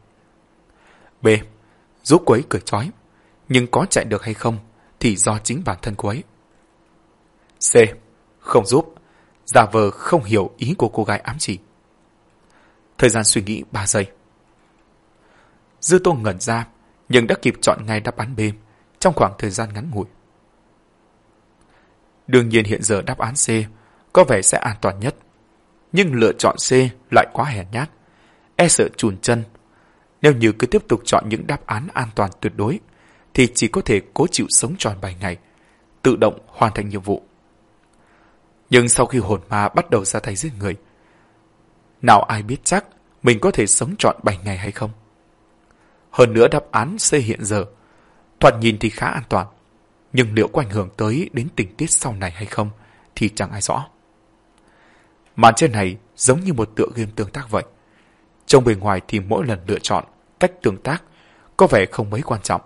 B. Giúp cô ấy cởi chói, nhưng có chạy được hay không thì do chính bản thân cô ấy. C. Không giúp, giả vờ không hiểu ý của cô gái ám chỉ. Thời gian suy nghĩ 3 giây. Dư Tô ngẩn ra, nhưng đã kịp chọn ngay đáp án B trong khoảng thời gian ngắn ngủi. Đương nhiên hiện giờ đáp án C có vẻ sẽ an toàn nhất, nhưng lựa chọn C lại quá hèn nhát, e sợ chùn chân. Nếu như cứ tiếp tục chọn những đáp án an toàn tuyệt đối, thì chỉ có thể cố chịu sống tròn 7 ngày, tự động hoàn thành nhiệm vụ. Nhưng sau khi hồn ma bắt đầu ra tay giết người, nào ai biết chắc mình có thể sống trọn 7 ngày hay không? Hơn nữa đáp án C hiện giờ, thoạt nhìn thì khá an toàn, nhưng liệu có ảnh hưởng tới đến tình tiết sau này hay không thì chẳng ai rõ. Màn trên này giống như một tựa game tương tác vậy. Trong bề ngoài thì mỗi lần lựa chọn cách tương tác có vẻ không mấy quan trọng.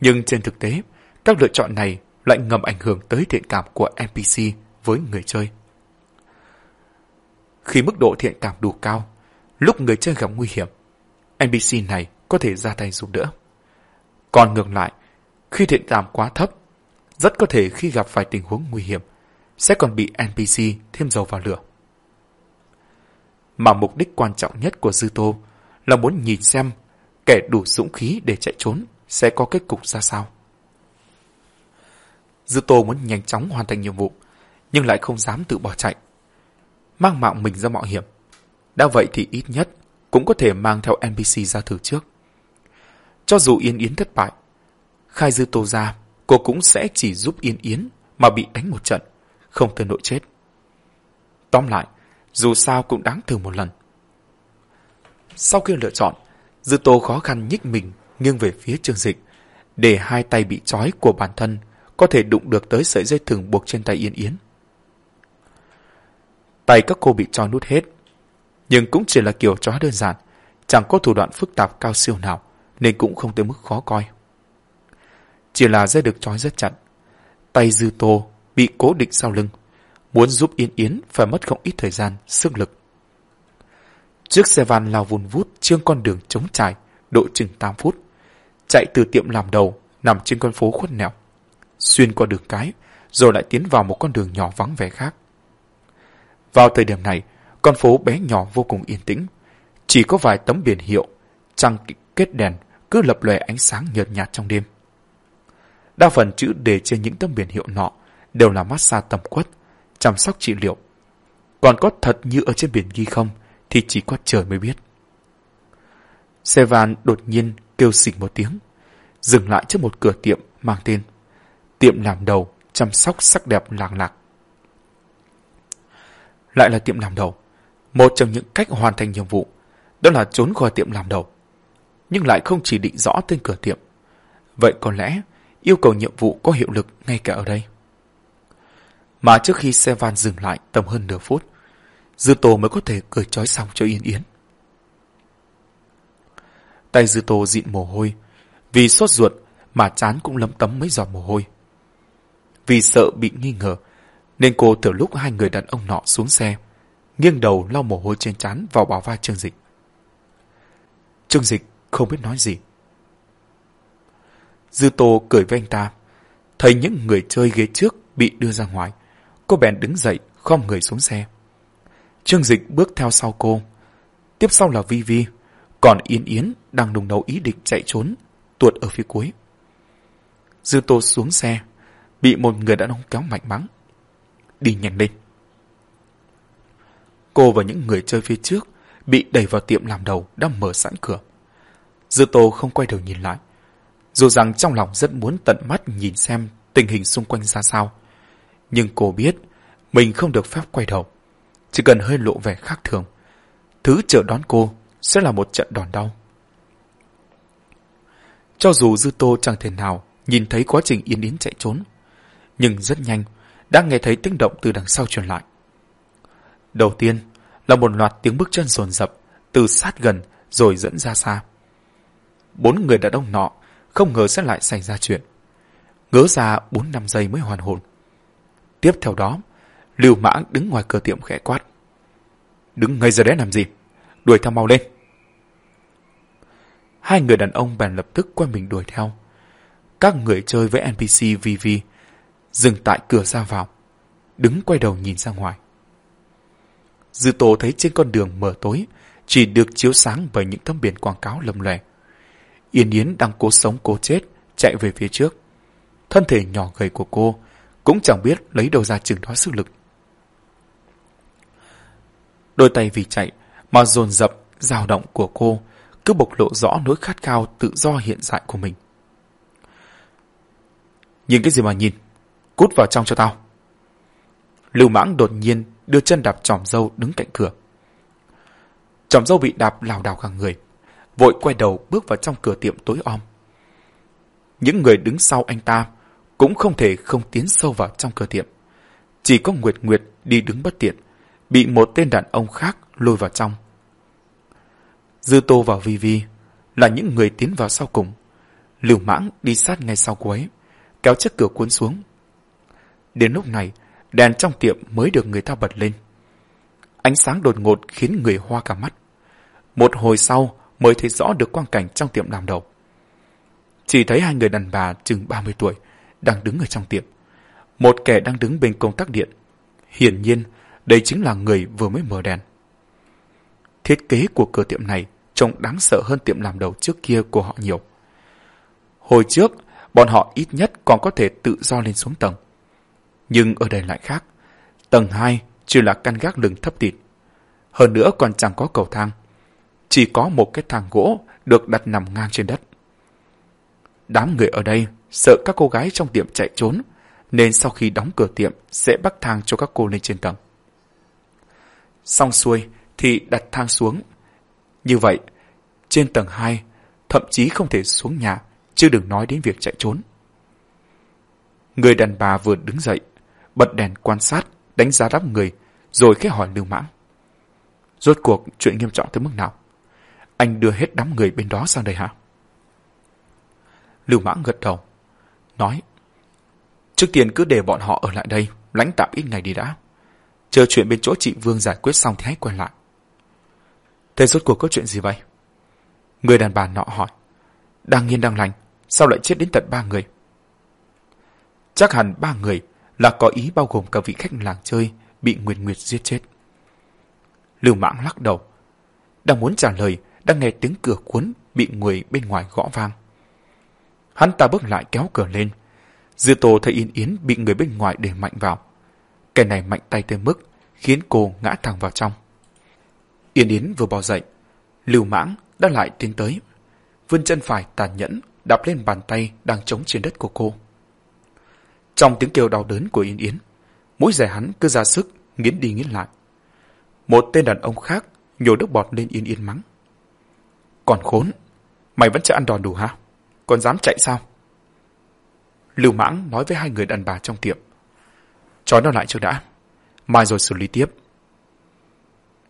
Nhưng trên thực tế, các lựa chọn này lại ngầm ảnh hưởng tới thiện cảm của NPC với người chơi. Khi mức độ thiện cảm đủ cao, lúc người chơi gặp nguy hiểm, NPC này có thể ra tay giúp đỡ. Còn ngược lại, khi thiện cảm quá thấp, rất có thể khi gặp phải tình huống nguy hiểm, sẽ còn bị NPC thêm dầu vào lửa. Mà mục đích quan trọng nhất của Dư Tô là muốn nhìn xem kẻ đủ dũng khí để chạy trốn sẽ có kết cục ra sao. Dư Tô muốn nhanh chóng hoàn thành nhiệm vụ, nhưng lại không dám tự bỏ chạy. Mang mạng mình ra mạo hiểm. Đã vậy thì ít nhất cũng có thể mang theo NPC ra thử trước. Cho dù Yên Yến thất bại, khai dư tô ra, cô cũng sẽ chỉ giúp Yên Yến mà bị đánh một trận, không tới nội chết. Tóm lại, dù sao cũng đáng thử một lần. Sau khi lựa chọn, dư tô khó khăn nhích mình nghiêng về phía trương dịch, để hai tay bị trói của bản thân có thể đụng được tới sợi dây thừng buộc trên tay Yên Yến. Tay các cô bị trói nút hết, nhưng cũng chỉ là kiểu trói đơn giản, chẳng có thủ đoạn phức tạp cao siêu nào, nên cũng không tới mức khó coi. Chỉ là dây được trói rất chặt, tay dư tô bị cố định sau lưng, muốn giúp Yên Yến phải mất không ít thời gian, sức lực. Chiếc xe van lao vùn vút trên con đường trống trải, độ chừng 8 phút, chạy từ tiệm làm đầu nằm trên con phố khuất nẻo, xuyên qua đường cái, rồi lại tiến vào một con đường nhỏ vắng vẻ khác. Vào thời điểm này, con phố bé nhỏ vô cùng yên tĩnh, chỉ có vài tấm biển hiệu, trăng kết đèn cứ lập lòe ánh sáng nhợt nhạt trong đêm. Đa phần chữ đề trên những tấm biển hiệu nọ đều là massage tầm quất, chăm sóc trị liệu. Còn có thật như ở trên biển ghi không thì chỉ có trời mới biết. Sevan đột nhiên kêu xỉnh một tiếng, dừng lại trước một cửa tiệm mang tên Tiệm làm đầu chăm sóc sắc đẹp làng lạc. Lại là tiệm làm đầu. Một trong những cách hoàn thành nhiệm vụ đó là trốn khỏi tiệm làm đầu. Nhưng lại không chỉ định rõ tên cửa tiệm. Vậy có lẽ yêu cầu nhiệm vụ có hiệu lực ngay cả ở đây. mà trước khi xe van dừng lại tầm hơn nửa phút, Dư Tô mới có thể cười trói xong cho Yên Yến. Tay Dư Tô dịn mồ hôi, vì sốt ruột mà chán cũng lấm tấm mấy giọt mồ hôi. Vì sợ bị nghi ngờ, nên cô từ lúc hai người đàn ông nọ xuống xe, nghiêng đầu lau mồ hôi trên trán vào bảo vai Trương Dịch. Trương Dịch không biết nói gì. Dư Tô cười với anh ta, thấy những người chơi ghế trước bị đưa ra ngoài. Cô bèn đứng dậy, khom người xuống xe. Trương Dịch bước theo sau cô. Tiếp sau là Vi Vi, còn Yến Yến đang đùng nấu ý định chạy trốn, tuột ở phía cuối. Dư Tô xuống xe, bị một người đàn ông kéo mạnh mắng. Đi nhanh lên. Cô và những người chơi phía trước bị đẩy vào tiệm làm đầu đang mở sẵn cửa. Dư Tô không quay đầu nhìn lại. Dù rằng trong lòng rất muốn tận mắt nhìn xem tình hình xung quanh ra sao. Nhưng cô biết mình không được phép quay đầu. Chỉ cần hơi lộ vẻ khác thường. Thứ chờ đón cô sẽ là một trận đòn đau. Cho dù Dư Tô chẳng thể nào nhìn thấy quá trình Yên Yến chạy trốn, nhưng rất nhanh đã nghe thấy tiếng động từ đằng sau truyền lại. Đầu tiên là một loạt tiếng bước chân rồn rập từ sát gần rồi dẫn ra xa. Bốn người đàn ông nọ không ngờ sẽ lại xảy ra chuyện. Ngớ ra bốn năm giây mới hoàn hồn. Tiếp theo đó, Lưu Mãng đứng ngoài cửa tiệm khẽ quát. Đứng ngay giờ đấy làm gì? Đuổi theo mau lên. Hai người đàn ông bèn lập tức quay mình đuổi theo. Các người chơi với NPC VV dừng tại cửa ra vào, đứng quay đầu nhìn ra ngoài. Dư Tô thấy trên con đường mờ tối chỉ được chiếu sáng bởi những tấm biển quảng cáo lầm lè. Yên Yến đang cố sống cố chết chạy về phía trước. Thân thể nhỏ gầy của cô cũng chẳng biết lấy đâu ra chừng đó sức lực. Đôi tay vì chạy mà dồn dập dao động của cô cứ bộc lộ rõ nỗi khát khao tự do hiện tại của mình. Nhìn cái gì mà nhìn? Cút vào trong cho tao. Lưu mãng đột nhiên đưa chân đạp tròm dâu đứng cạnh cửa. Tròm dâu bị đạp lảo đảo cả người, vội quay đầu bước vào trong cửa tiệm tối om. Những người đứng sau anh ta cũng không thể không tiến sâu vào trong cửa tiệm. Chỉ có Nguyệt Nguyệt đi đứng bất tiện, bị một tên đàn ông khác lôi vào trong. Dư Tô và Vi Vi là những người tiến vào sau cùng. Lưu mãng đi sát ngay sau cuối kéo chiếc cửa cuốn xuống. Đến lúc này, đèn trong tiệm mới được người ta bật lên. Ánh sáng đột ngột khiến người hoa cả mắt. Một hồi sau mới thấy rõ được quang cảnh trong tiệm làm đầu. Chỉ thấy hai người đàn bà chừng 30 tuổi đang đứng ở trong tiệm. Một kẻ đang đứng bên công tắc điện. Hiển nhiên, đây chính là người vừa mới mở đèn. Thiết kế của cửa tiệm này trông đáng sợ hơn tiệm làm đầu trước kia của họ nhiều. Hồi trước, bọn họ ít nhất còn có thể tự do lên xuống tầng. Nhưng ở đây lại khác. Tầng 2 chỉ là căn gác lừng thấp tịt. Hơn nữa còn chẳng có cầu thang. Chỉ có một cái thang gỗ được đặt nằm ngang trên đất. Đám người ở đây sợ các cô gái trong tiệm chạy trốn, nên sau khi đóng cửa tiệm sẽ bắt thang cho các cô lên trên tầng. Xong xuôi thì đặt thang xuống. Như vậy, trên tầng 2 thậm chí không thể xuống nhà, chứ đừng nói đến việc chạy trốn. Người đàn bà vừa đứng dậy, bật đèn quan sát, đánh giá đám người, rồi khẽ hỏi Lưu Mãng. Rốt cuộc chuyện nghiêm trọng tới mức nào? Anh đưa hết đám người bên đó sang đây hả? Lưu Mãng gật đầu, nói Trước tiên cứ để bọn họ ở lại đây, lãnh tạm ít ngày đi đã. Chờ chuyện bên chỗ chị Vương giải quyết xong thì hãy quay lại. Thế rốt cuộc có chuyện gì vậy? Người đàn bà nọ hỏi. Đang nghiên đang lành, sao lại chết đến tận ba người? Chắc hẳn ba người là có ý bao gồm cả vị khách làng chơi bị Nguyệt Nguyệt giết chết. Lưu Mãng lắc đầu. Đang muốn trả lời, đang nghe tiếng cửa cuốn bị người bên ngoài gõ vang. Hắn ta bước lại kéo cửa lên. Dư Tô thấy Yên Yến bị người bên ngoài để mạnh vào. Kẻ này mạnh tay tới mức khiến cô ngã thẳng vào trong. Yên Yến vừa bò dậy, Lưu Mãng đã lại tiến tới. Vươn chân phải tàn nhẫn đạp lên bàn tay đang chống trên đất của cô. Trong tiếng kêu đau đớn của Yên Yến, mũi rẻ hắn cứ ra sức nghiến đi nghiến lại. Một tên đàn ông khác nhổ nước bọt lên Yên Yến mắng. Còn khốn, mày vẫn chưa ăn đòn đủ hả? Còn dám chạy sao? Lưu Mãng nói với hai người đàn bà trong tiệm. trói nó lại cho đã. Mai rồi xử lý tiếp.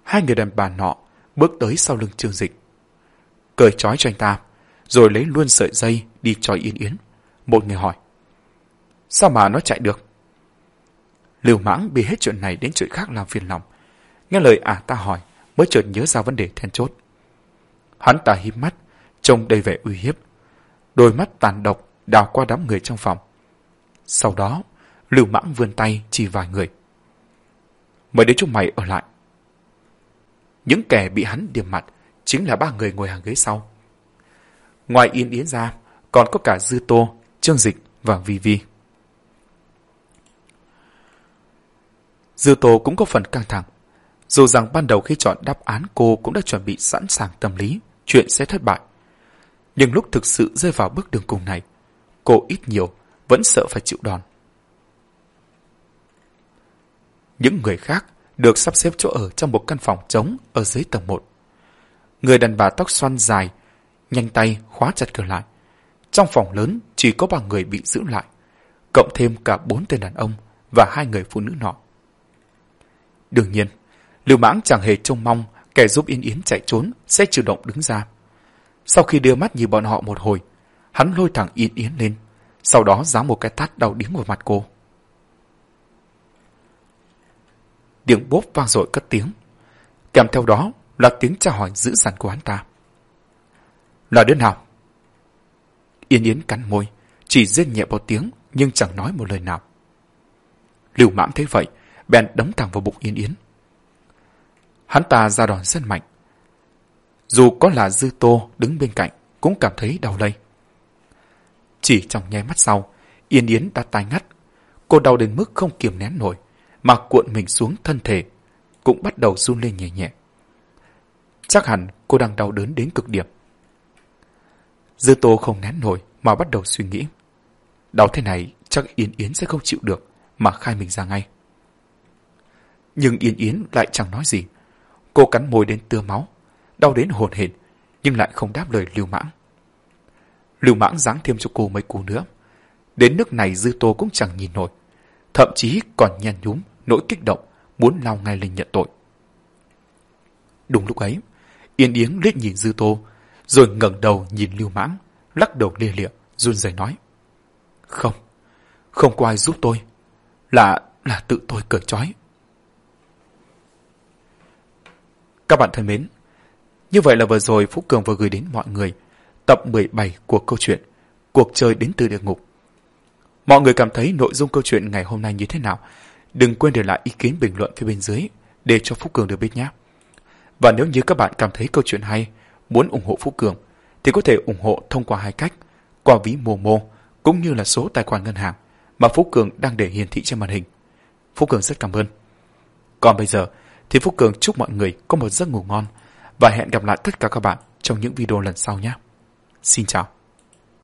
Hai người đàn bà nọ bước tới sau lưng Trương Dịch. Cởi trói cho anh ta, rồi lấy luôn sợi dây đi cho Yên Yến. Một người hỏi. Sao mà nó chạy được? Lưu mãng bị hết chuyện này đến chuyện khác làm phiền lòng. Nghe lời ả ta hỏi, mới chợt nhớ ra vấn đề then chốt. Hắn ta hí mắt, trông đầy vẻ uy hiếp. Đôi mắt tàn độc đào qua đám người trong phòng. Sau đó, Lưu Mãng vươn tay chỉ vài người. Mời đến chúng mày ở lại. Những kẻ bị hắn điểm mặt chính là ba người ngồi hàng ghế sau. Ngoài Yên Yến ra, còn có cả Dư Tô, Trương Dịch và Vi Vi. Dư Tô cũng có phần căng thẳng. Dù rằng ban đầu khi chọn đáp án cô cũng đã chuẩn bị sẵn sàng tâm lý, chuyện sẽ thất bại. Nhưng lúc thực sự rơi vào bước đường cùng này, cô ít nhiều vẫn sợ phải chịu đòn. Những người khác được sắp xếp chỗ ở trong một căn phòng trống ở dưới tầng 1. Người đàn bà tóc xoăn dài, nhanh tay khóa chặt cửa lại. Trong phòng lớn chỉ có ba người bị giữ lại, cộng thêm cả bốn tên đàn ông và hai người phụ nữ nọ. Đương nhiên, Lưu Mãng chẳng hề trông mong kẻ giúp Yên Yến chạy trốn sẽ chủ động đứng ra. Sau khi đưa mắt nhìn bọn họ một hồi, hắn lôi thẳng Yên Yến lên, sau đó giáng một cái tát đau điếng vào mặt cô. Tiếng bốp vang dội cất tiếng. Kèm theo đó là tiếng tra hỏi dữ dằn của hắn ta. Là đứa nào? Yên Yến cắn môi, chỉ rên nhẹ một tiếng nhưng chẳng nói một lời nào. Lưu mãm thấy vậy, bèn đấm thẳng vào bụng Yên Yến. Hắn ta ra đòn rất mạnh. Dù có là Dư Tô đứng bên cạnh, cũng cảm thấy đau lây. Chỉ trong nháy mắt sau, Yên Yến đã tai ngắt. Cô đau đến mức không kiềm nén nổi, mà cuộn mình xuống thân thể, cũng bắt đầu run lên nhẹ nhẹ. Chắc hẳn cô đang đau đớn đến cực điểm. Dư Tô không nén nổi mà bắt đầu suy nghĩ. Đau thế này chắc Yên Yến sẽ không chịu được mà khai mình ra ngay. Nhưng Yên Yến lại chẳng nói gì. Cô cắn môi đến tưa máu, đau đến hồn hển nhưng lại không đáp lời Lưu Mãng. Lưu Mãng giáng thêm cho cô mấy cú nữa. Đến nước này Dư Tô cũng chẳng nhìn nổi. Thậm chí còn nhen nhúm, nỗi kích động, muốn lao ngay lên nhận tội. Đúng lúc ấy, Yên Yến liếc nhìn Dư Tô, rồi ngẩng đầu nhìn Lưu Mãng, lắc đầu lia lịa, run rẩy nói. Không, không có ai giúp tôi. Là, là tự tôi cởi trói. Các bạn thân mến, như vậy là vừa rồi Phú Cường vừa gửi đến mọi người tập 17 của câu chuyện Cuộc chơi đến từ địa ngục. Mọi người cảm thấy nội dung câu chuyện ngày hôm nay như thế nào? Đừng quên để lại ý kiến bình luận phía bên dưới để cho Phú Cường được biết nhé. Và nếu như các bạn cảm thấy câu chuyện hay, muốn ủng hộ Phú Cường, thì có thể ủng hộ thông qua hai cách, qua ví Momo cũng như là số tài khoản ngân hàng mà Phú Cường đang để hiển thị trên màn hình. Phú Cường rất cảm ơn. Còn bây giờ thì Phú Cường chúc mọi người có một giấc ngủ ngon và hẹn gặp lại tất cả các bạn trong những video lần sau nhé. Xin chào.